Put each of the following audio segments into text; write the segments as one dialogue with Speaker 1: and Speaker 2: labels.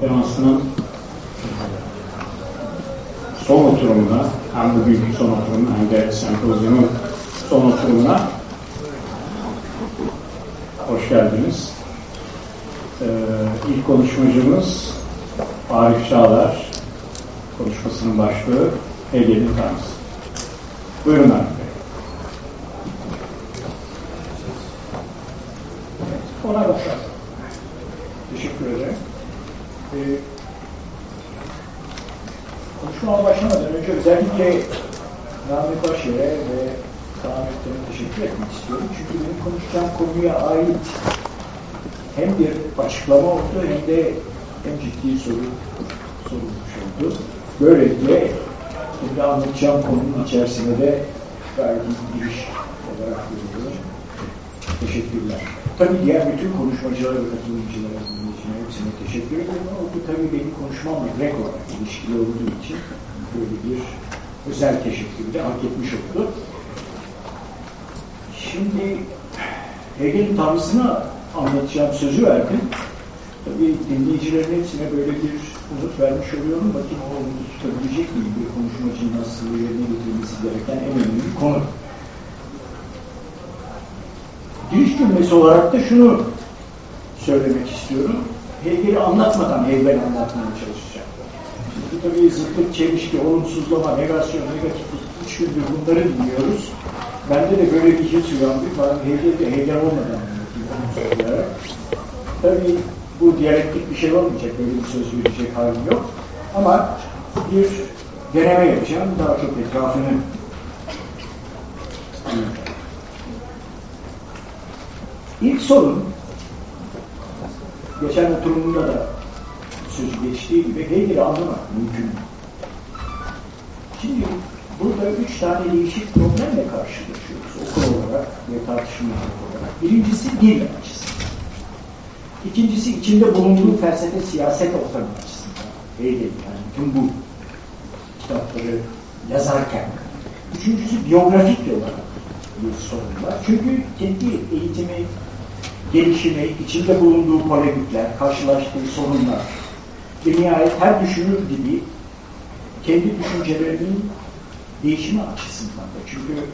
Speaker 1: konferansının son oturumuna, hem bugünkü son oturum hem de sempozyumun son oturumuna hoş geldiniz. Ee, ilk konuşmacımız Arif Çağlar, konuşmasının başlığı Hegel'in tanrısı. Buyurun Arif Bey.
Speaker 2: Ona başlayalım. Teşekkür ederim. Ee, konuşmama başlamadan önce özellikle Rahmet Başer'e ve Rahmet'e teşekkür etmek istiyorum. Çünkü benim konuşacağım konuya ait hem bir açıklama oldu hem de en ciddi soru sorulmuş oldu. Böylelikle şimdi anlatacağım konunun içerisine de gayet giriş olarak görüyorum. Teşekkürler. Tabii diğer bütün konuşmacılara ve katılımcılara, dinleyicilere hepsine teşekkür ederim. Ama bu tabii benim konuşmamla direkt olarak ilişkili olduğu için böyle bir özel teşekkürü de hak etmiş oldu. Şimdi Hegel'in tanrısına anlatacağım sözü verdim. Tabii dinleyicilerin hepsine böyle bir umut vermiş oluyorum. Bakın o tutabilecek miyim? Bir konuşmacının nasıl yerine getirmesi gereken en önemli konu. Giriş cümlesi olarak da şunu söylemek istiyorum. Hegel'i anlatmadan Hegel anlatmaya çalışacağım. Şimdi tabii zıtlık, çelişki, olumsuzlama, negasyon, negatiflik, üç gündür bunları dinliyoruz. Bende de böyle bir his uyandı. Ben Hegel'de Hegel olmadan anlatıyorum. Tabii bu diyalektik bir şey olmayacak, böyle bir söz verecek halim yok. Ama bir deneme yapacağım, daha çok etrafını. İlk sorun, geçen oturumunda da sözü geçtiği gibi Hegel'i anlamak mümkün mü? Şimdi burada üç tane değişik problemle karşılaşıyoruz okul olarak ve tartışma olarak. Birincisi dil açısından. İkincisi içinde bulunduğu felsefe siyaset ortamı açısından. Hegel yani tüm bu kitapları yazarken. Üçüncüsü biyografik olarak bir sorun var. Çünkü kendi eğitimi, gelişimi, içinde bulunduğu polemikler, karşılaştığı sorunlar ve nihayet her düşünür gibi kendi düşüncelerinin değişimi açısından da. Çünkü yani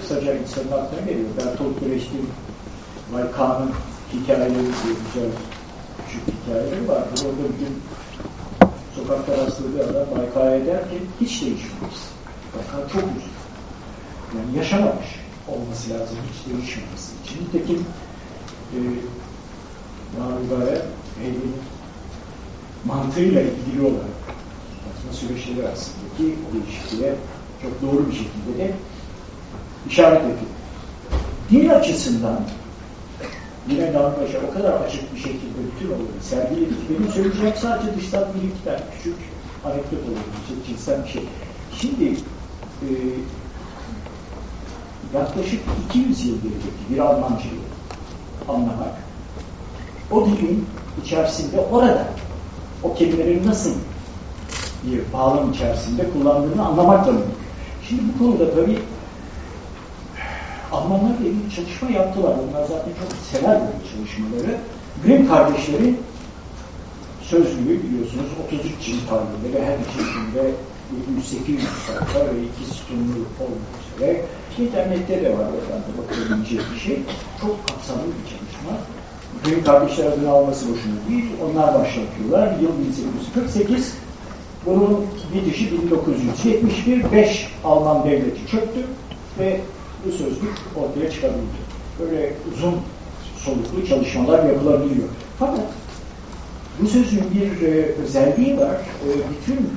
Speaker 2: kısaca insanın aklına geliyor. Bertolt Brecht'in Vaykan'ın hikayeleri diye güzel küçük hikayeleri var. Orada bir gün sokakta rastladığı adam Vayka'ya der ki hiç değişmeyiz. Vayka çok üzüldü. Yani yaşamamış olması lazım hiç değişmemesi için. Nitekim e, Navigare Hegel'in mantığıyla ilgili olarak tartışma süreçleri arasındaki ilişkiye çok doğru bir şekilde de işaret ediyor. Din açısından yine Navigare o kadar açık bir şekilde bütün olayı sergiledi benim söyleyeceğim sadece dıştan bir iki küçük anekdot olabilecek cinsel bir şey. Şimdi e, yaklaşık 200 yıl gelecek bir Almancayı anlamak, o dilin içerisinde orada o kelimelerin nasıl bir bağlam içerisinde kullandığını anlamakla mümkün. Şimdi bu konuda tabii Almanlarla ilgili çalışma yaptılar. Onlar zaten çok sever çalışmaları. Grimm kardeşlerin sözlüğü biliyorsunuz 33 cilt halinde ve her içerisinde 700-800 sayfa ve iki sütunlu olmak üzere. İnternette de var oradan da bakabilecek bir şey. Çok kapsamlı bir çalışma. Grimm kardeşler adını alması boşuna değil. Onlar başlatıyorlar. Yıl 1848. Bunun bitişi 1971. 5 Alman devleti çöktü ve bu sözlük ortaya çıkabildi. Böyle uzun soluklu çalışmalar yapılabiliyor. Fakat bu sözün bir e, özelliği var. E, bütün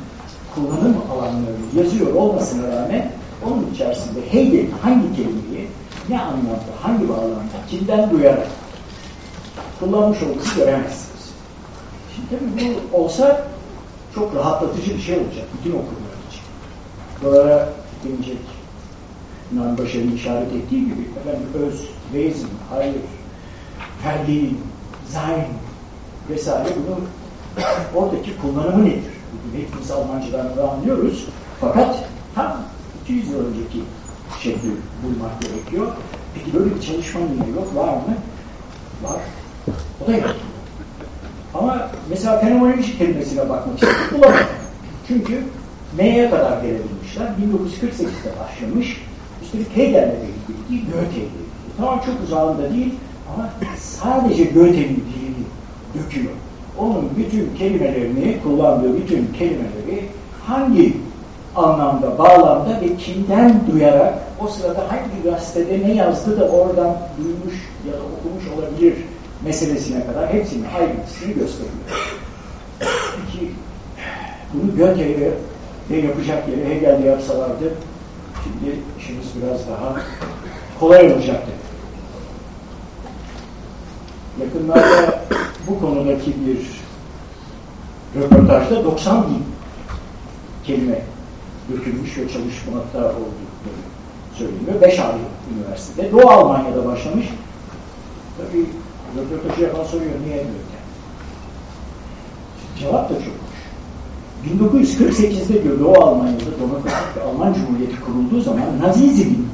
Speaker 2: kullanım alanlarını yazıyor olmasına rağmen onun içerisinde Hegel hangi kelimeyi ne anlamda, hangi bağlamda, kimden duyarak kullanmış olduğunu göremezsiniz. Şimdi tabii bu olsa çok rahatlatıcı bir şey olacak bütün okurlar için. Buralara gelecek Yunan Başarı'nın işaret ettiği gibi efendim öz, wesen, hayır, verdiğin, sein vesaire bunun oradaki kullanımı nedir? Hepimiz Almancadan da anlıyoruz. Fakat tam 200 yıl önceki şekli bulmak gerekiyor. Peki böyle bir çalışma yine yok. Var mı? Var. O da yok. Ama mesela fenomenoloji kelimesine bakmak istedim. Bulamadım. Çünkü neye kadar gelebilmişler? 1948'de başlamış. Üstelik Hegel'le de ilgili değil, Goethe'yle ilgili. Tamam çok uzağında değil ama sadece Goethe'nin dilini döküyor. Onun bütün kelimelerini, kullandığı bütün kelimeleri hangi anlamda, bağlamda ve kimden duyarak o sırada hangi gazetede ne yazdı da oradan duymuş ya da okumuş olabilir meselesine kadar hepsinin ayrıntısını gösteriyor. Peki bunu Goethe'ye de yapacak yere Hegel'de yapsalardı şimdi işimiz biraz daha kolay olacaktı. Yakınlarda bu konudaki bir röportajda 90 bin kelime dökülmüş ve çalışmakta oldukları söyleniyor. Beş ayrı üniversitede. Doğu Almanya'da başlamış. Tabii röportajı yapan soruyor niye böyle? Cevap da çok. 1948'de diyor Doğu Almanya'da Demokratik Alman Cumhuriyeti kurulduğu zaman Nazizmin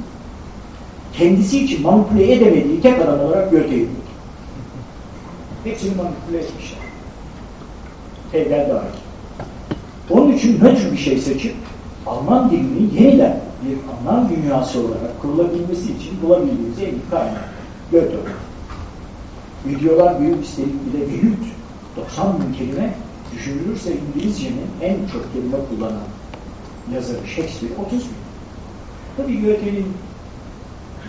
Speaker 2: kendisi için manipüle edemediği tek adam olarak Goethe'yi buldu. Hepsini manipüle etmişler. Hegel dahil. Onun için nötr bir şey seçip Alman dilini yeniden bir anlam dünyası olarak kurulabilmesi için bulabildiğimiz en iyi kaynak Goethe. Videolar büyük üstelik bir de büyük 90 bin kelime düşünülürse İngilizcenin en çok kelime kullanan yazarı Shakespeare 30 bin. Tabii Goethe'nin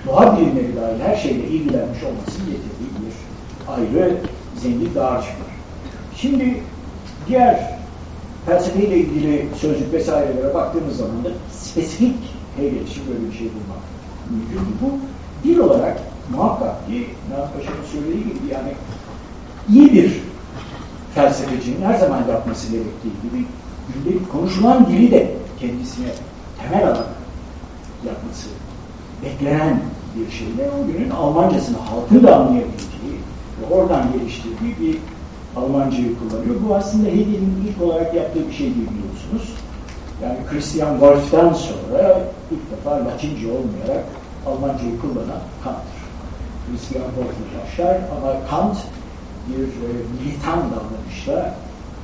Speaker 2: doğa bilimleri dahil her şeyle ilgilenmiş olması getirdiği bir ayrı zengin dağarcık var. Şimdi diğer felsefeyle ilgili sözlük vesairelere baktığımız zaman da spesifik Hegel için böyle bir şey bulmak mümkün. Bu dil olarak muhakkak ki Mehmet Paşa'nın söylediği gibi yani iyi bir felsefecinin her zaman yapması gerektiği gibi gündelik konuşulan dili de kendisine temel alarak yapması beklenen bir şeyle o günün Almancasını halkı da anlayabileceği ve oradan geliştirdiği bir Almancayı kullanıyor. Bu aslında Hegel'in ilk olarak yaptığı bir şey değil biliyorsunuz. Yani Christian Wolff'tan sonra ilk defa Latince olmayarak Almancayı kullanan Kant'tır. Christian Wolff başlar ama Kant bir e, militan davranışla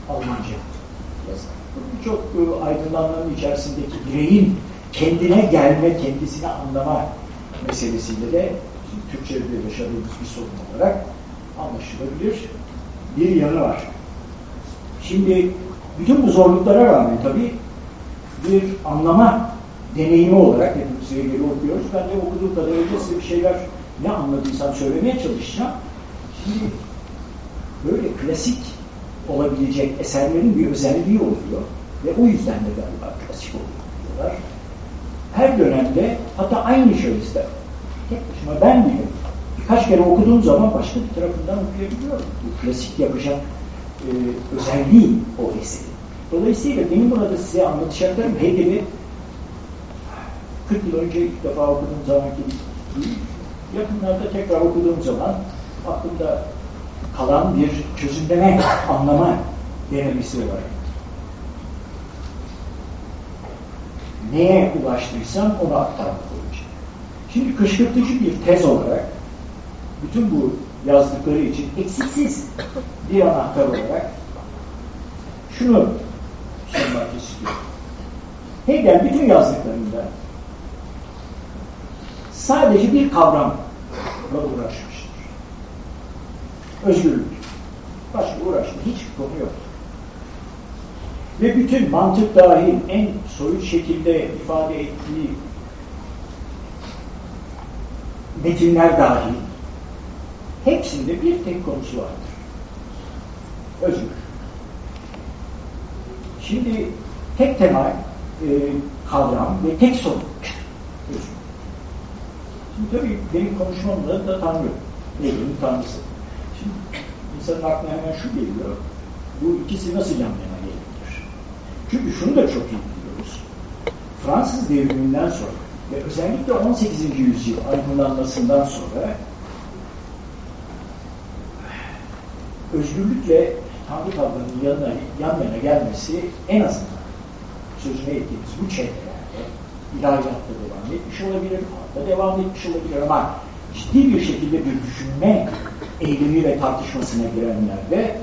Speaker 2: Almanca yazar. Birçok e, aydınlanmanın içerisindeki bireyin kendine gelme, kendisini anlama meselesiyle de Türkçe'de yaşadığımız bir sorun olarak anlaşılabilir bir yanı var. Şimdi bütün bu zorluklara rağmen tabii bir anlama deneyimi olarak hepimiz Hegel'i okuyoruz. Ben de okuduğum kadarıyla size bir şeyler ne anladıysam söylemeye çalışacağım. Şimdi böyle klasik olabilecek eserlerin bir özelliği oluyor ve o yüzden de galiba klasik oluyorlar. Her dönemde hatta aynı şahısda tek başıma ben bile birkaç kere okuduğum zaman başka bir tarafından okuyabiliyorum. Bu klasik yapacak e, özelliği o eseri. Dolayısıyla benim burada size anlatacaklarım Hegel'i 40 yıl önce ilk defa okuduğum zamanki değil, yakınlarda tekrar okuduğum zaman aklımda kalan bir çözümleme, anlama denemesi olarak. Neye ulaştıysam onu aktarmak olacak. Şimdi kışkırtıcı bir tez olarak bütün bu yazdıkları için eksiksiz bir anahtar olarak şunu sunmak istiyorum. Hegel bütün yazdıklarında sadece bir kavramla uğraşmıştır. Özgürlük. Başka uğraştığı hiç konu yok. Ve bütün mantık dahil en soyut şekilde ifade ettiği metinler dahil hepsinde bir tek konusu vardır. Özgür. Şimdi tek temel e, kavram ve tek sorun. Şimdi tabii benim konuşmamda da Tanrı. Ege'nin Tanrısı. Şimdi insanın aklına hemen şu geliyor. Bu ikisi nasıl yan yana gelebilir? Çünkü şunu da çok iyi biliyoruz. Fransız devriminden sonra ve özellikle 18. yüzyıl aydınlanmasından sonra özgürlükle Tanrı kavramının yanına, yan yana gelmesi en azından sözüne ettiğimiz bu çevrelerde ilahiyatta devam etmiş olabilir, hatta devam etmiş olabilir ama ciddi bir şekilde bir düşünme eylemi ve tartışmasına girenlerde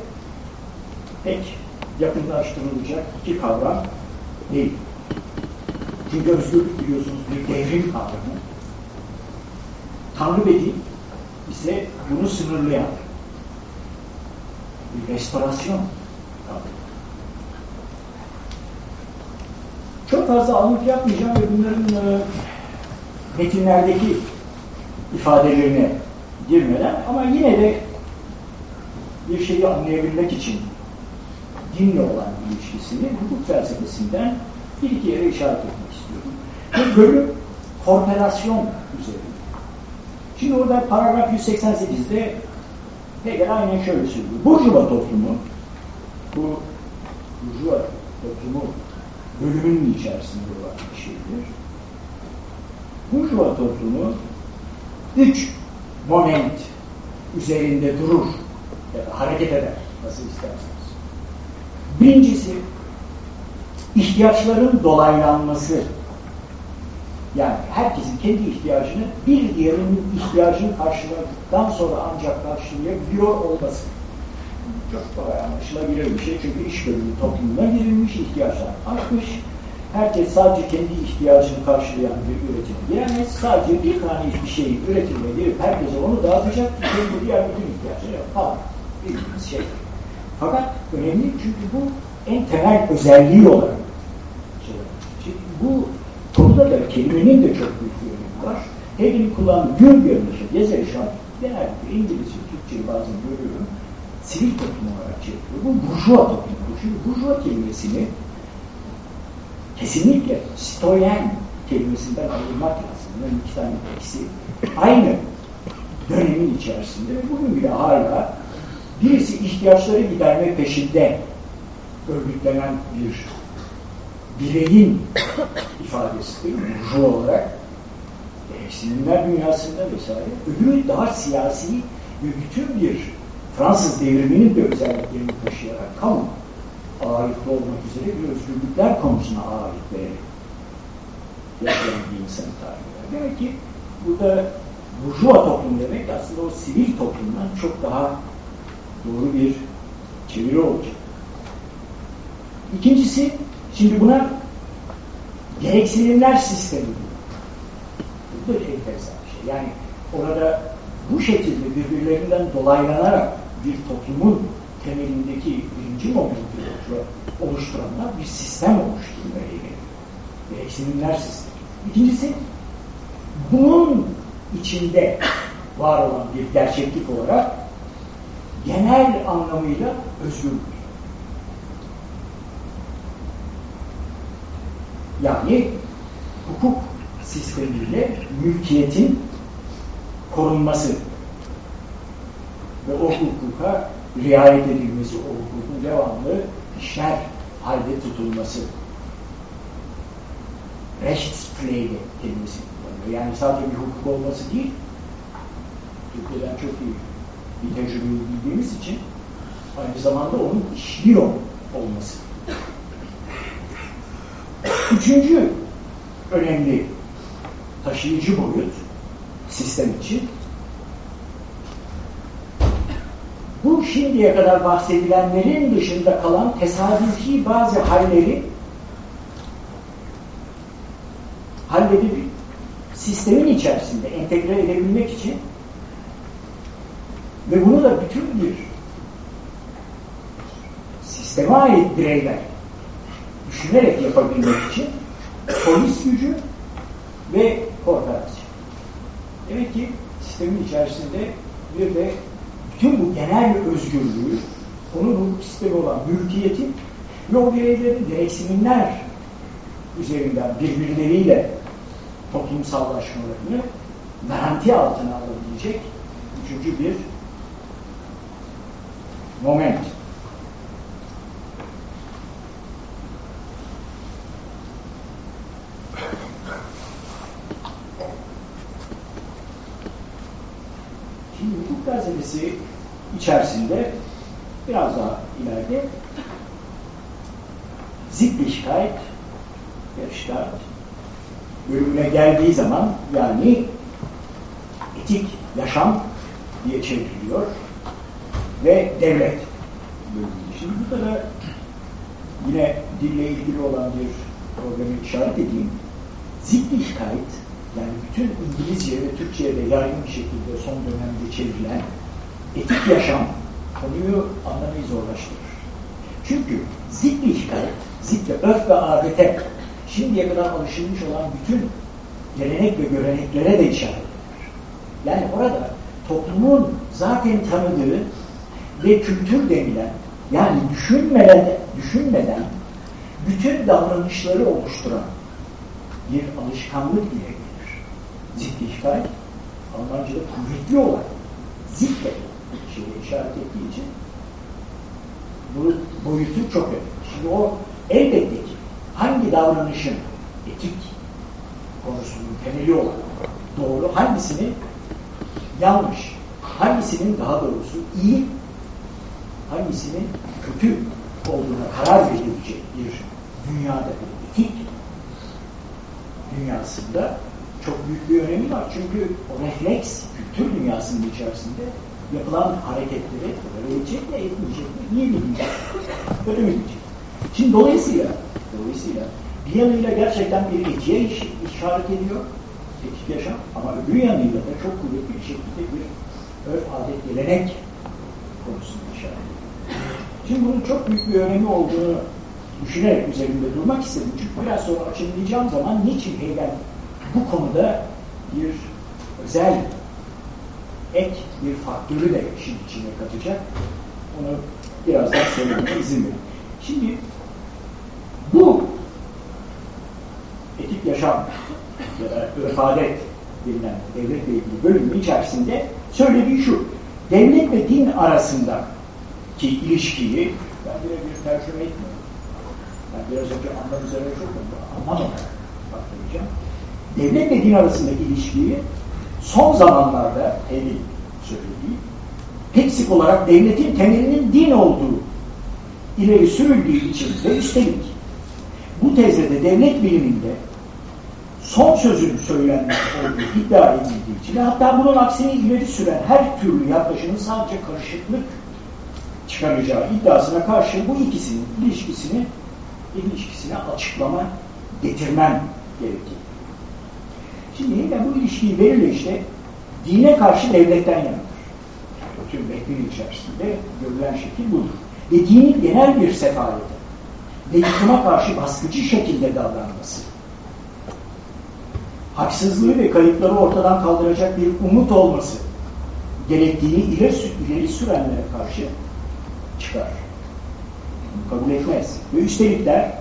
Speaker 2: pek yakınlaştırılacak iki kavram değil. Çünkü özgürlük biliyorsunuz bir devrim kavramı. Tanrı ve din ise bunu sınırlayan bir restorasyon kavramı. Çok fazla alıntı yapmayacağım ve bunların e, metinlerdeki ifadelerine girmeden ama yine de bir şeyi anlayabilmek için dinle olan ilişkisini hukuk felsefesinden bir iki yere işaret etmek istiyorum. Bir bölüm korporasyon üzerine. Şimdi orada paragraf 188'de Hegel aynen şöyle söylüyor. Burjuva toplumu bu Burjuva toplumu bölümünün içerisinde olan bir şeydir. Burjuva toplumu üç moment üzerinde durur, ya da hareket eder, nasıl isterseniz. Birincisi, ihtiyaçların dolaylanması. Yani herkesin kendi ihtiyacını bir diğerinin ihtiyacını karşıladıktan sonra ancak karşılayabiliyor olması. Çok kolay anlaşılabilir bir şey çünkü iş bölümü toplumuna girilmiş, ihtiyaçlar artmış. Herkes sadece kendi ihtiyacını karşılayan bir üretime giremez. Sadece bir tane bir şey üretimine girip herkese onu dağıtacak. Kendi diğer bütün ihtiyaçları yok. Tamam. Bildiğimiz şey. Fakat önemli çünkü bu en temel özelliği olarak. Şimdi bu konuda da kelimenin de çok büyük bir önemi var. Hegel'in kullandığı gün görünüşü, Gesellschaft, genellikle İngilizce, Türkçe'yi bazen görüyorum, sivil toplum olarak çeviriyor. Bu burjuva toplumu. Çünkü burjuva kelimesini kesinlikle stoyen kelimesinden ayrılmak lazım. Bunların iki tane eksi. Aynı dönemin içerisinde bugün bile hala birisi ihtiyaçları giderme peşinde örgütlenen bir bireyin ifadesi değil mi? Burjuva olarak gereksinimler dünyasında vesaire. Öbürü daha siyasi ve bütün bir Fransız devriminin de özelliklerini taşıyarak kamu ağırlıklı olmak üzere bir özgürlükler konusuna ağırlık vererek yaşayan bir insan tarihi Demek ki burada burjuva toplum demek aslında o sivil toplumdan çok daha doğru bir çeviri olacak. İkincisi, şimdi buna gereksinimler sistemi Bu da enteresan bir şey. Yani orada bu şekilde birbirlerinden dolaylanarak bir toplumun temelindeki birinci momenti oluşturanlar bir sistem oluşturmaya geliyor. Gereksinimler sistemi. İkincisi, bunun içinde var olan bir gerçeklik olarak genel anlamıyla özgürlük. Yani hukuk sistemiyle mülkiyetin korunması ve o hukuka riayet edilmesi, o hukukun devamlı işler halde tutulması. Rechtspflege kelimesi kullanıyor. Yani sadece bir hukuk olması değil, Türkiye'den çok iyi bir tecrübeyi bildiğimiz için aynı zamanda onun işliyor olması. Üçüncü önemli taşıyıcı boyut sistem için şimdiye kadar bahsedilenlerin dışında kalan tesadüfi bazı halleri halledip sistemin içerisinde entegre edebilmek için ve bunu da bütün bir sisteme ait bireyler düşünerek yapabilmek için polis gücü ve korporasyon. Demek ki sistemin içerisinde bir de bütün bu genel özgürlüğü, onun bu sistemi olan mülkiyeti ve o bireylerin gereksinimler üzerinden birbirleriyle toplumsallaşmalarını garanti altına alabilecek üçüncü bir moment. Şimdi hukuk gazetesi içerisinde biraz daha ileride Ziplichkeit, Verstaat bölümüne geldiği zaman yani etik yaşam diye çevriliyor ve devlet bölümü. Şimdi Burada da yine dille ilgili olan bir problemi işaret edeyim. Zichtlichkeit yani bütün İngilizce ve Türkçe'ye de yaygın bir şekilde son dönemde çevrilen etik yaşam konuyu anlamayı zorlaştırır. Çünkü Zichtlichkeit, Zichte, örf ve adete şimdiye kadar alışılmış olan bütün gelenek ve göreneklere de işaret eder. Yani orada toplumun zaten tanıdığı ve kültür denilen yani düşünmeden, düşünmeden bütün davranışları oluşturan bir alışkanlık ile Zichtlichkeit Almanca'da kuvvetli olan zikre şeye işaret ettiği için bu boyutu çok önemli. Şimdi o elbette ki hangi davranışın etik konusunun temeli olan doğru, hangisini yanlış, hangisinin daha doğrusu iyi, hangisinin kötü olduğuna karar verilecek bir dünyada bir etik dünyasında çok büyük bir önemi var. Çünkü o refleks kültür dünyasının içerisinde yapılan hareketleri öğrenecek mi, etmeyecek mi, niye bilmeyecek, öğrenmeyecek. Şimdi dolayısıyla, dolayısıyla bir yanıyla gerçekten bir etiğe iş, işaret ediyor, etik yaşam ama öbür yanıyla da çok kuvvetli bir şekilde bir örf, adet, gelenek konusunu işaret ediyor. Şimdi bunun çok büyük bir önemi olduğunu düşünerek üzerinde durmak istedim. Çünkü biraz sonra açıklayacağım zaman niçin Hegel bu konuda bir özel ek bir faktörü de işin içine katacak. Onu birazdan söylemeye izin verin. Şimdi bu etik yaşam ya da örf adet denilen devletle ilgili bölümün içerisinde söylediği şu. Devlet ve din arasında ki ilişkiyi ben birebir tercüme etmiyorum. Ben biraz önce anlam üzerine çok anlamadan baktıracağım. Devlet ve din arasındaki ilişkiyi son zamanlarda Hegel söylediği pek olarak devletin temelinin din olduğu ileri sürüldüğü için ve üstelik bu tezde devlet biliminde son sözün söylenmiş olduğu iddia edildiği için hatta bunun aksini ileri süren her türlü yaklaşımın sadece karışıklık çıkaracağı iddiasına karşı bu ikisinin ilişkisini ilişkisine açıklama getirmem gerekir. Şimdi yeniden bu ilişkiyi verirle işte dine karşı devletten yanıdır. Bütün metnin içerisinde görülen şekil budur. Ve dinin genel bir sefaleti ve yıkıma karşı baskıcı şekilde davranması haksızlığı ve kayıpları ortadan kaldıracak bir umut olması gerektiğini ileri, ileri sürenlere karşı çıkar. Kabul etmez. Ve üstelik der,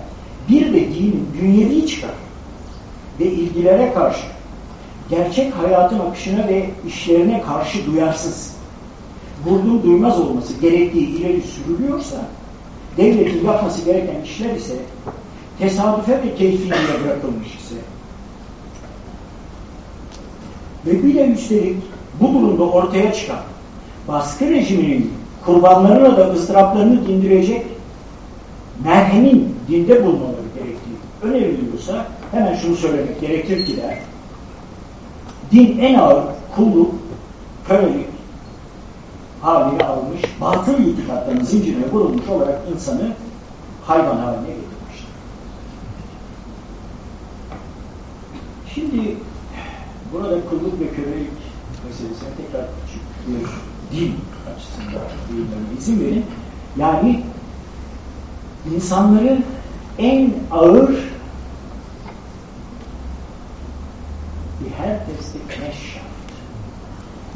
Speaker 2: bir de dinin dünyevi çıkar ve ilgilere karşı gerçek hayatın akışına ve işlerine karşı duyarsız, vurdum duymaz olması gerektiği ileri sürülüyorsa, devletin yapması gereken işler ise tesadüfe ve keyfiliğe bırakılmış ise. Ve bir de üstelik bu durumda ortaya çıkan baskı rejiminin kurbanlarına da ızdıraplarını dindirecek merhemin dinde bulunmaları gerektiği öneriliyorsa hemen şunu söylemek gerekir ki der din en ağır kulluk, kölelik haline almış, batıl itikatların zincirine vurulmuş olarak insanı hayvan haline getirmiştir. Şimdi burada kulluk ve kölelik meselesine tekrar küçük bir din açısından değinmeme izin verin. Yani insanların en ağır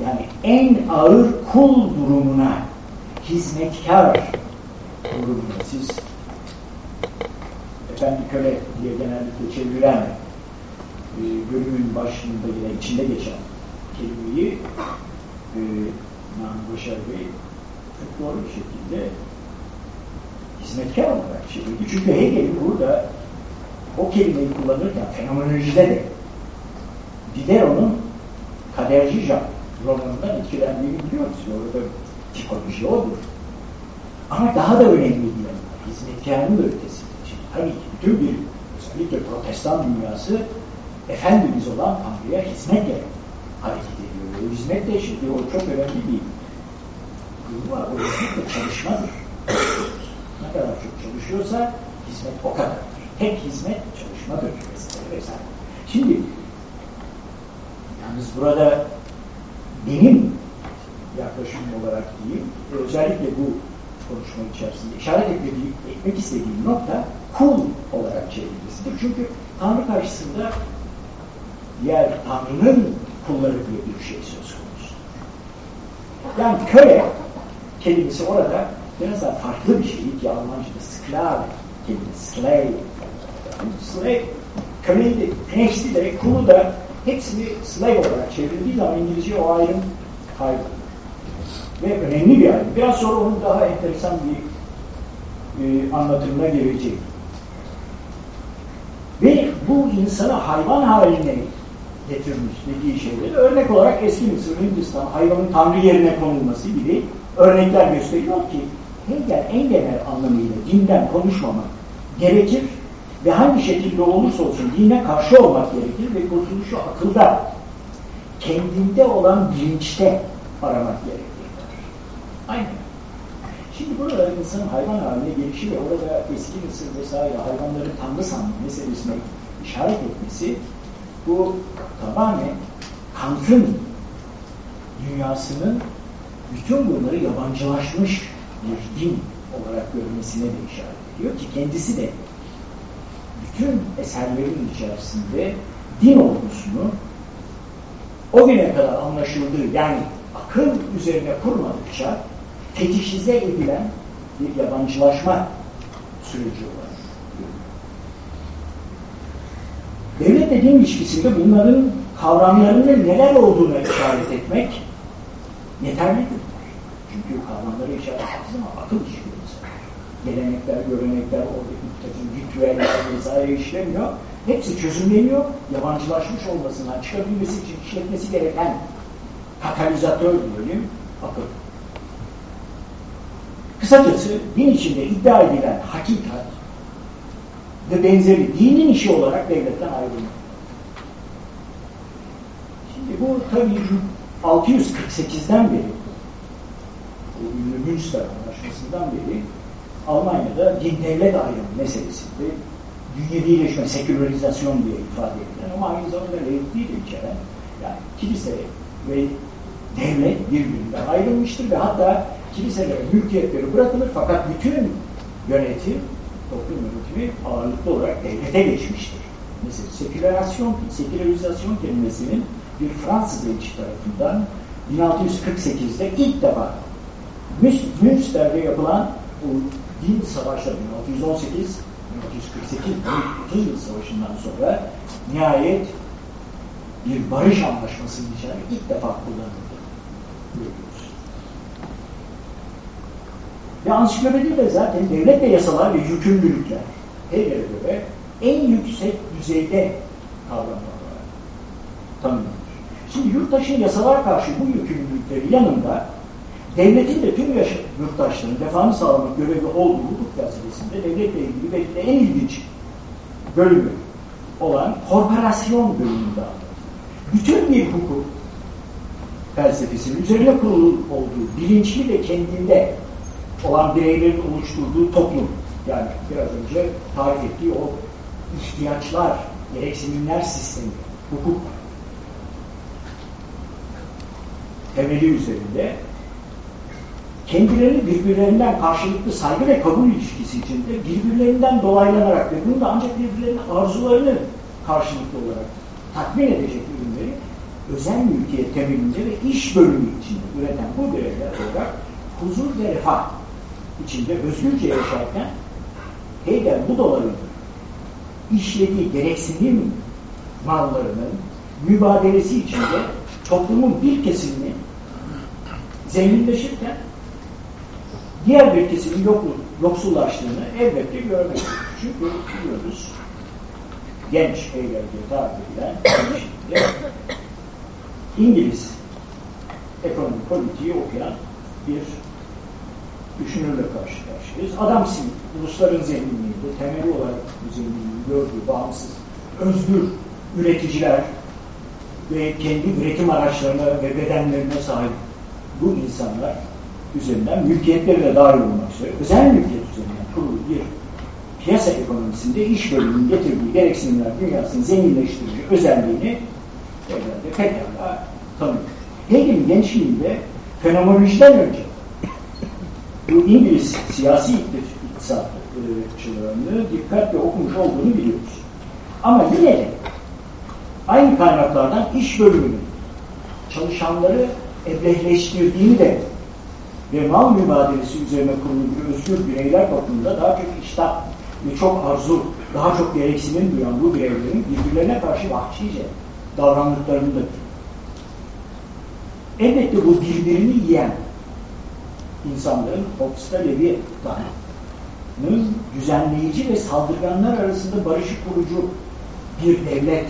Speaker 2: yani en ağır kul durumuna hizmetkar durumuna siz efendi köle diye genellikle çeviren e, bölümün başında yine içinde geçen kelimeyi e, Nami Başar Bey çok doğru bir şekilde hizmetkar olarak çevirdi. Çünkü Hegel'in burada o kelimeyi kullanırken fenomenolojide de Diderot'un Kaderci Jean romanından etkilendiğini biliyoruz. Orada tipoloji odur. Ama daha da önemli bir yanı var. Hizmetkarın da ötesi. Şimdi tabii ki bütün bir özellikle protestan dünyası Efendimiz olan Tanrı'ya hizmetle hareket ediyor. O hizmet de şimdi o çok önemli bir durum var. O hizmet de çalışmadır. ne kadar çok çalışıyorsa hizmet o kadardır. Tek hizmet çalışmadır vesaire. Şimdi yalnız burada benim yaklaşımım olarak diyeyim, özellikle bu konuşma içerisinde işaret etmediğim, etmek istediğim nokta kul olarak çevrilmesidir. Çünkü Tanrı karşısında diğer Tanrı'nın kulları diye bir şey söz konusu. Yani köle kelimesi orada biraz daha farklı bir şey ki Almanca'da sklave kelimesi, slave. Slave, köleyi de, knecht'i de, kulu da hepsini slave olarak çevrildiği zaman İngilizce o ayrım kaybolur. Ve önemli bir ayrım. Biraz sonra onun daha enteresan bir e, anlatımına gelecek. Ve bu insanı hayvan haline getirmiş dediği şeyleri örnek olarak eski Mısır, Hindistan hayvanın tanrı yerine konulması gibi örnekler gösteriyor ki Hegel en genel anlamıyla dinden konuşmamak gerekir ve hangi şekilde olursa olsun dine karşı olmak gerekir ve kurtuluşu akılda, kendinde olan bilinçte aramak gerekir. Aynen. Şimdi burada insanın hayvan haline gelişi ve orada eski Mısır vesaire hayvanların tanrı sanma meselesine işaret etmesi bu tamamen Kant'ın dünyasının bütün bunları yabancılaşmış bir din olarak görmesine de işaret ediyor ki kendisi de bütün eserlerin içerisinde din olgusunu o güne kadar anlaşıldığı yani akıl üzerine kurmadıkça fetişize edilen bir yabancılaşma süreci olarak Devlet din ilişkisinde bunların kavramlarının neler olduğuna işaret etmek yeterlidir. Çünkü kavramları işaret ettiği zaman akıl işliyor Gelenekler, görenekler, oradaki ritüeller vesaire işlemiyor. Hepsi çözümleniyor. Yabancılaşmış olmasından çıkabilmesi için işletmesi gereken katalizatör diyelim akıl. Kısacası din içinde iddia edilen hakikat ve benzeri dinin işi olarak devletten ayrılmak. Şimdi bu tabii 648'den beri bu ünlü Münster Anlaşması'ndan beri Almanya'da din devlet ayrımı meselesinde dünyevileşme, sekülerizasyon diye ifade edilen ama aynı zamanda renkliği de içeren yani kilise ve devlet birbirinden ayrılmıştır ve hatta kiliselere mülkiyetleri bırakılır fakat bütün yönetim, toplum yönetimi ağırlıklı olarak devlete geçmiştir. Mesela sekülerasyon, sekülerizasyon kelimesinin bir Fransız elçi tarafından 1648'de ilk defa Münster'de yapılan bu din savaşları 1618 1648 30 yıl savaşından sonra nihayet bir barış anlaşmasının içinde ilk defa kullanıldı. Görüyoruz. Ve ansiklopedide zaten devlet ve yasalar ve yükümlülükler Hegel'e göre en yüksek düzeyde kavramlar olarak tanımlanır. Şimdi yurttaşın yasalar karşı bu yükümlülükleri yanında devletin de tüm yurttaşların refahını sağlamak görevi olduğu hukuk felsefesinde devletle ilgili belki de en ilginç bölümü olan korporasyon bölümünde bütün bir hukuk felsefesinin üzerine kurulu olduğu bilinçli ve kendinde olan bireylerin oluşturduğu toplum. Yani biraz önce tarif ettiği o ihtiyaçlar, gereksinimler sistemi, hukuk temeli üzerinde kendilerini birbirlerinden karşılıklı saygı ve kabul ilişkisi içinde birbirlerinden dolaylanarak ve bunu da ancak birbirlerinin arzularını karşılıklı olarak tatmin edecek ürünleri özel mülkiyet temelinde ve iş bölümü içinde üreten bu bireyler olarak huzur ve refah içinde özgürce yaşarken Hegel bu doların işlediği gereksinim mallarının mübadelesi içinde toplumun bir kesimini zenginleşirken diğer bir kesimin yoksullaştığını elbette görmek. Çünkü biliyoruz genç Hegel'de tarif edilen İngiliz ekonomi politiği okuyan bir düşünürle karşı karşıyayız. Adam simit, ulusların zenginliğinde temeli olarak bu zenginliği gördüğü bağımsız, özgür üreticiler ve kendi üretim araçlarına ve bedenlerine sahip bu insanlar üzerinden mülkiyetleri de dahil olmak üzere özel mülkiyet üzerinden kurulu bir piyasa ekonomisinde iş bölümünün getirdiği gereksinimler dünyasını zenginleştirici özelliğini evlerde pekala tanıyor. Hegel'in gençliğinde fenomenolojiden önce bu İngiliz siyasi iktisatçılarını dikkatle okumuş olduğunu biliyoruz. Ama yine de aynı kaynaklardan iş bölümünün çalışanları eblehleştirdiğini de ve mal mübadelesi üzerine kurulu bir özgür bireyler bakımında daha çok iştah ve çok arzu, daha çok gereksinim duyan bu bireylerin birbirlerine karşı vahşice davrandıklarını da Elbette bu birbirini yiyen insanların Hobbes'ta Leviathan'ın düzenleyici ve saldırganlar arasında barışı kurucu bir devlet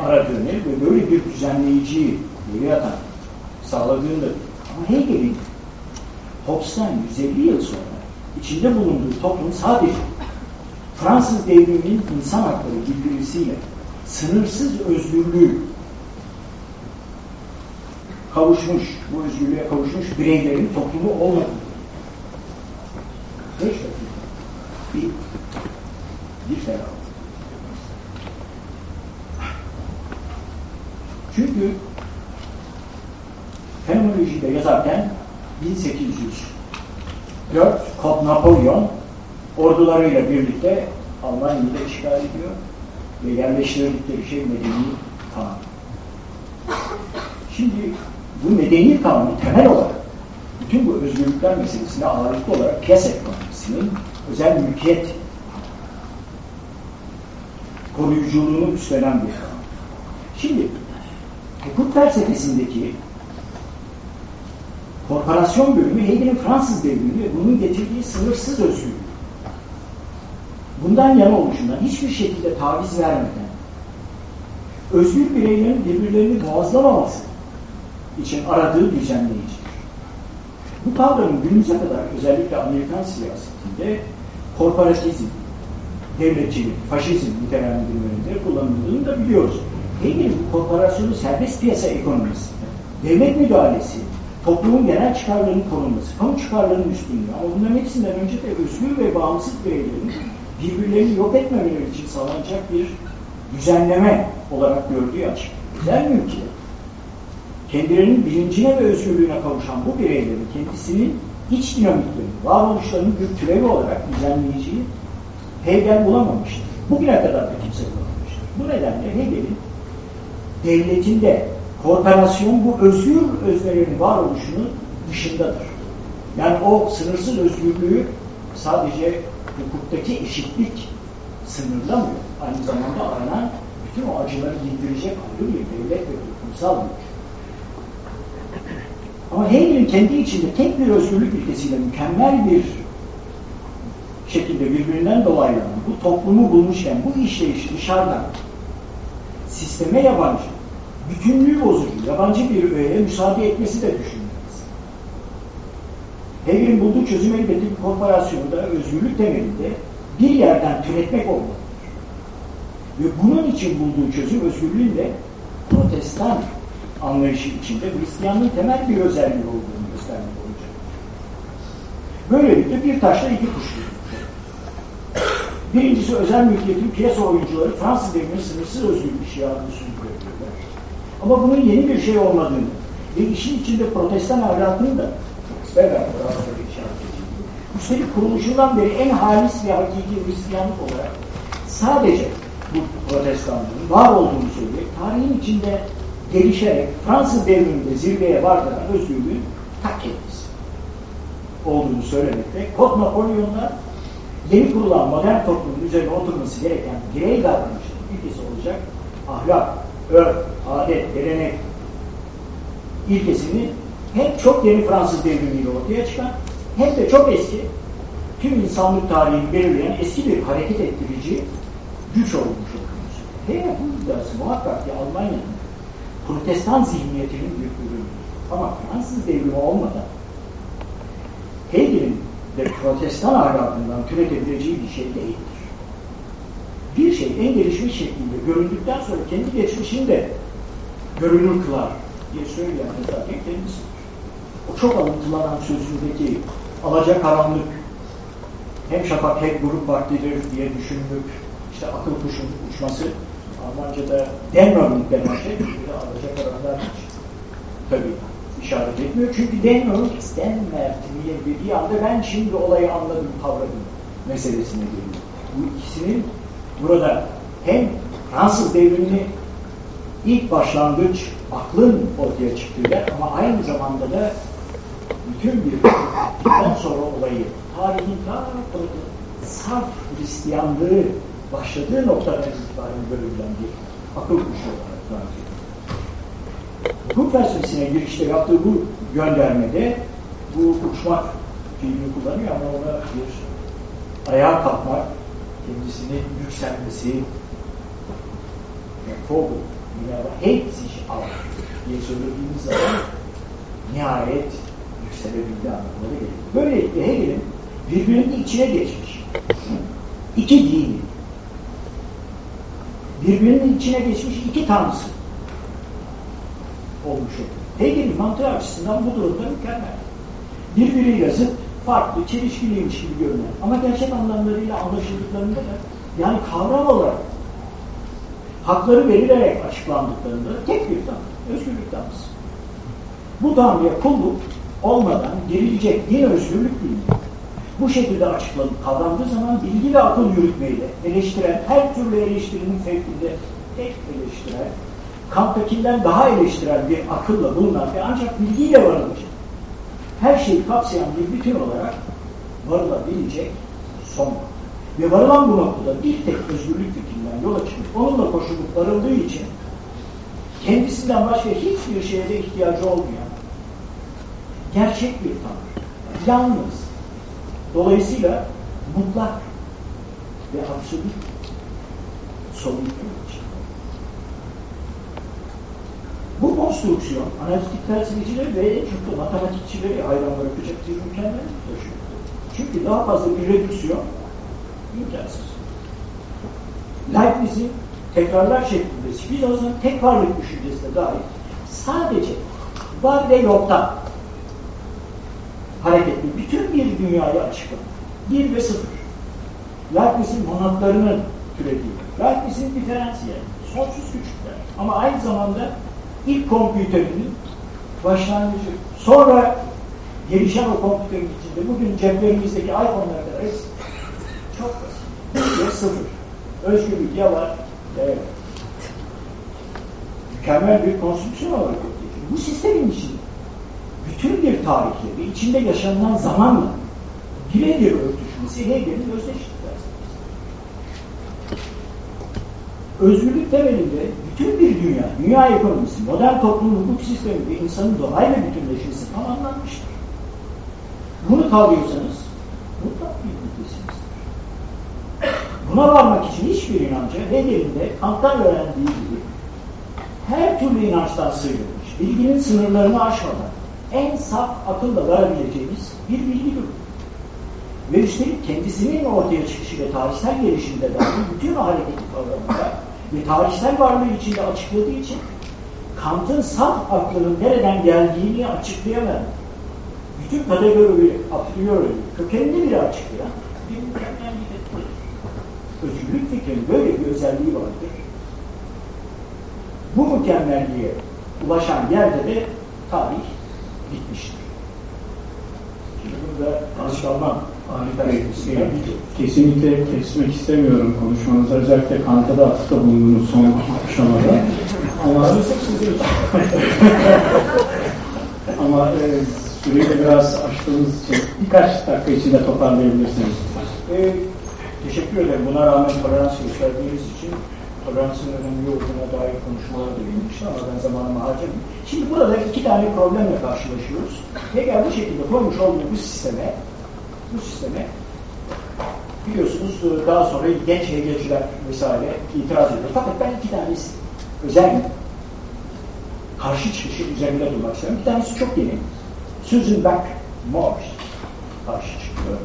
Speaker 2: aradığını ve böyle bir düzenleyiciyi Leviathan sağladığını Hegel'in Hobbes'tan 150 yıl sonra içinde bulunduğu toplum sadece Fransız devriminin insan hakları bildirisiyle sınırsız özgürlüğü kavuşmuş, bu özgürlüğe kavuşmuş bireylerin toplumu olmadığı. Beş dakika. Bir. Bir ferah. Çünkü fenomenolojide yazarken 1804 Kod Napolyon ordularıyla birlikte Almanya'yı da işgal ediyor ve yerleştirdikleri şey medeni kanun. Şimdi bu medeni kanunu temel olarak bütün bu özgürlükler meselesine ağırlıklı olarak piyasa ekonomisinin özel mülkiyet koruyuculuğunu üstlenen bir kanun. Şimdi hukuk felsefesindeki korporasyon bölümü Hegel'in Fransız devrimi ve bunun getirdiği sınırsız özgürlük. Bundan yana oluşundan hiçbir şekilde taviz vermeden özgür bireylerin birbirlerini boğazlamaması için aradığı düzenleyicidir. Bu kavramın günümüze kadar özellikle Amerikan siyasetinde korporatizm, devletçilik, faşizm nitelendirmelerinde kullanıldığını da biliyoruz. Hegel'in korporasyonu serbest piyasa ekonomisi, devlet müdahalesi, toplumun genel çıkarlarının korunması, kamu çıkarlarının üstünlüğü ama bunların hepsinden önce de özgür ve bağımsız bireylerin birbirlerini yok etmemeleri için sağlanacak bir düzenleme olarak gördüğü açık. Özel mülkiyet kendilerinin bilincine ve özgürlüğüne kavuşan bu bireylerin kendisinin iç dinamikleri, varoluşlarının bir türevi olarak düzenleyiciyi Hegel bulamamıştır. Bugüne kadar da kimse bulamamıştır. Bu nedenle Hegel'in devletinde korporasyon bu özgür öznelerin varoluşunun dışındadır. Yani o sınırsız özgürlüğü sadece hukuktaki eşitlik sınırlamıyor. Aynı zamanda aranan bütün o acıları yedirecek ayrı bir devlet ve toplumsal bir ama Hegel'in kendi içinde tek bir özgürlük ilkesiyle mükemmel bir şekilde birbirinden dolaylanan bu toplumu bulmuşken bu işleyiş dışarıdan sisteme yabancı, bütünlüğü bozucu, yabancı bir öğeye müsaade etmesi de düşünülmez. Hegel'in bulduğu çözüm elbette bir korporasyonda özgürlük temelinde bir yerden türetmek olmalıdır. Ve bunun için bulduğu çözüm özgürlüğün de protestan anlayışı içinde Hristiyanlığın temel bir özelliği olduğunu göstermek olacak. Böylelikle bir taşla iki kuş Birincisi özel mülkiyetin piyasa oyuncuları Fransız devrinin sınırsız özgürlük şiarını sürdürüyorlar. Ama bunun yeni bir şey olmadığını ve işin içinde protestan ahlakının da beraber Üstelik kuruluşundan beri en halis ve hakiki Hristiyanlık olarak sadece bu protestanlığın var olduğunu söyleyerek tarihin içinde gelişerek Fransız devriminde zirveye vardıran özgürlüğün ta kendisi olduğunu söylemekte. Kod Napolyon'da yeni kurulan modern toplumun üzerine oturması gereken birey davranışının ilkesi olacak ahlak, örf, adet, gelenek ilkesini hem çok yeni Fransız devrimiyle ortaya çıkan hem de çok eski tüm insanlık tarihini belirleyen eski bir hareket ettirici güç olmuş oluyoruz. Hem bu iddiası muhakkak ki Almanya'nın protestan zihniyetinin bir ürünü. Ama Fransız devrimi olmadan Hegel'in de protestan ahlakından türetebileceği bir şey değildir. Bir şey en gelişmiş şekilde göründükten sonra kendi geçmişini de görünür kılar diye söyleyen de zaten kendisidir. O çok alıntılanan sözündeki alacakaranlık hem şafak hem grup vaktidir diye düşündük. İşte akıl kuşun uçması Almanca'da Dämmerung denen şey bir alacak olanlar tabii işaret etmiyor. Çünkü Dämmerung istenmer dediği anda ben şimdi olayı anladım, kavradım meselesine geliyor. Bu ikisinin burada hem Fransız devrimini ilk başlangıç aklın ortaya çıktığı yer ama aynı zamanda da bütün bir bittikten sonra olayı tarihin daha saf Hristiyanlığı başladığı noktadan itibaren görülen bir akıl kuşu olarak takip Hukuk felsefesine girişte yaptığı bu göndermede bu uçmak fiilini kullanıyor ama ona bir ayağa kalkmak, kendisini yükselmesi, Vogel, hebt sich auf diye söylediğimiz zaman nihayet yükselebildi anlamına geliyor. Böylelikle Hegel'in birbirinin içine geçmiş iki dini, birbirinin içine geçmiş iki tanrısı olmuş oldu. Hegel'in mantığı açısından bu durumda mükemmel. Birbiriyle zıt, farklı, çelişkiliymiş gibi görünen ama gerçek anlamlarıyla anlaşıldıklarında da yani kavram olarak hakları verilerek açıklandıklarında tek bir tanrı, özgürlük tanrısı. Bu tanrıya kulluk olmadan girilecek din özgürlük bilmiyor. Bu şekilde açıklanıp kavrandığı zaman bilgi ve akıl yürütmeyle eleştiren, her türlü eleştirinin fevkinde tek eleştiren, Kant'takinden daha eleştiren bir akılla bulunan ve ancak bilgiyle varılacak, her şeyi kapsayan bir bütün olarak varılabilecek son ve varılan bu noktada bir tek özgürlük fikrinden yola çıkıp onunla koşulup varıldığı için kendisinden başka hiçbir şeye de ihtiyacı olmayan gerçek bir tanrı. Yalnız. Dolayısıyla mutlak ve absolut sonuçlu için. Bu konstrüksiyon analitik felsefecileri ve da matematikçileri hayran bırakacak bir mükemmellik taşıyor. Çünkü daha fazla bir redüksiyon imkansız. Leibniz'in tekrarlar şeklinde Spinoza'nın tek varlık düşüncesine dair sadece var ve yoktan hareketli bütün bir dünyayı açıklamak. Bir ve sıfır. Leibniz'in monatlarının türediği. Leibniz'in diferansiyeli. Sonsuz küçükler. Ama aynı zamanda ilk kompüterinin başlangıcı. Sonra gelişen o kompüterin içinde bugün ceplerimizdeki iPhone'lara kadar çok basit. Ve sıfır. Özgürlük ya var ya. Mükemmel bir konstrüksiyon olarak Bu sistemin içinde bütün bir tarihle ve içinde yaşanılan zamanla birebir örtüşmesi Hegel'in özdeşlik Özgürlük temelinde bütün bir dünya, dünya ekonomisi, modern toplum hukuk sistemi ve insanın doğayla bütünleşmesi tamamlanmıştır. Bunu kavrıyorsanız mutlak bir hukukisiniz. Buna varmak için hiçbir inancı Hegel'in Kant'tan öğrendiği gibi her türlü inançtan sıyrılmış, bilginin sınırlarını aşmadan en saf akılla varabileceğimiz bir bilgi durumu. Ve üstelik kendisinin ortaya çıkışı ve tarihsel gelişimde dahi bütün hareketi kavramında ve tarihsel varlığı içinde açıkladığı için Kant'ın saf aklının nereden geldiğini açıklayamayan bütün kategori, a priori, kökenini bile açıklayan bir mükemmelliktir. Özgürlük fikrinin böyle bir özelliği vardır. Bu mükemmelliğe ulaşan yerde de tarih bitmiştir. Şimdi burada alışkanmam
Speaker 1: Kesinlikle kesmek istemiyorum konuşmanızı. Özellikle Kant'a da atıfta bulundunuz son aşamada. Ama, ama e, süreyi biraz açtığınız için birkaç dakika içinde toparlayabilirsiniz.
Speaker 2: E, teşekkür ederim. Buna rağmen tolerans gösterdiğiniz için toleransın önemli olduğuna dair konuşmalar da verilmişti ama ben zamanımı harcamayayım. Şimdi burada iki tane problemle karşılaşıyoruz. Hegel bu şekilde koymuş olduğu bu sisteme bu sisteme biliyorsunuz e, daha sonra genç Hegelciler vesaire itiraz ediyor. Fakat ben iki tanesi özel karşı çıkışı üzerinde durmak istiyorum. Bir tanesi çok yeni. Susan Beck Morse karşı çıkıyor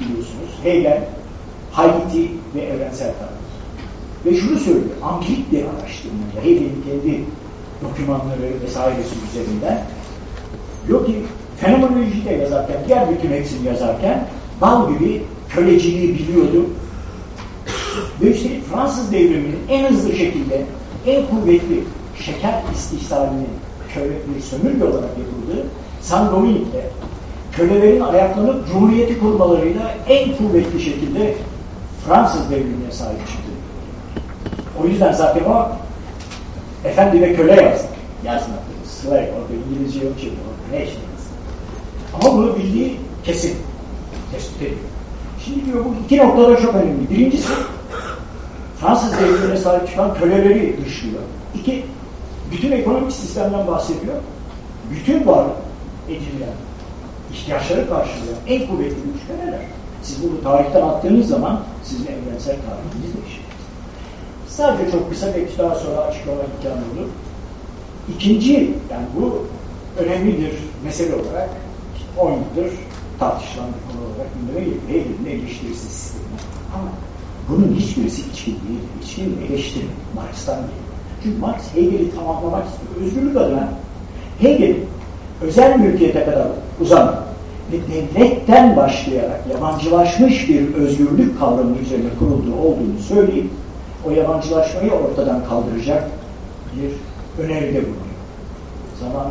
Speaker 2: biliyorsunuz. Hegel, Haiti ve evrensel tarih. Ve şunu söylüyor, ampirik bir araştırmada Hegel'in kendi dokümanları vesairesi üzerinden diyor ki fenomenolojide yazarken, diğer bütün hepsini yazarken bal gibi köleciliği biliyordu. Ve üstelik Fransız devriminin en hızlı şekilde en kuvvetli şeker istihsalinin köle bir sömürge olarak yapıldığı San Domingue'de kölelerin ayaklanıp cumhuriyeti kurmalarıyla en kuvvetli şekilde Fransız devrimine sahip çıktı. O yüzden zaten o efendi ve köle yazdı. Yazmadı. Slave, orada İngilizce yok ki. Ne işte Ama bunu bildiği kesin. Tespit. Şimdi diyor bu iki noktada çok önemli. Birincisi Fransız devrimine sahip çıkan köleleri dışlıyor. İki, bütün ekonomik sistemden bahsediyor. Bütün var edililen ihtiyaçları karşılayan en kuvvetli güç köleler. Siz bunu tarihten attığınız zaman sizin evrensel tarihiniz değişir. Sadece çok kısa belki daha sonra açıklama imkanı olur. İkinci, yani bu önemli bir mesele olarak 10 yıldır tartışılan bir konu olarak gündeme geliyor. Hegel'in eleştirisi sistemi. Ama bunun hiçbirisi içkin değil. İçkin eleştiri Marx'tan geliyor. Çünkü Marx Hegel'i tamamlamak istiyor. Özgürlük adına Hegel özel mülkiyete kadar uzanıyor ve devletten başlayarak yabancılaşmış bir özgürlük kavramı üzerine kurulduğu olduğunu söyleyip o yabancılaşmayı ortadan kaldıracak bir öneride bulunuyor. Zaman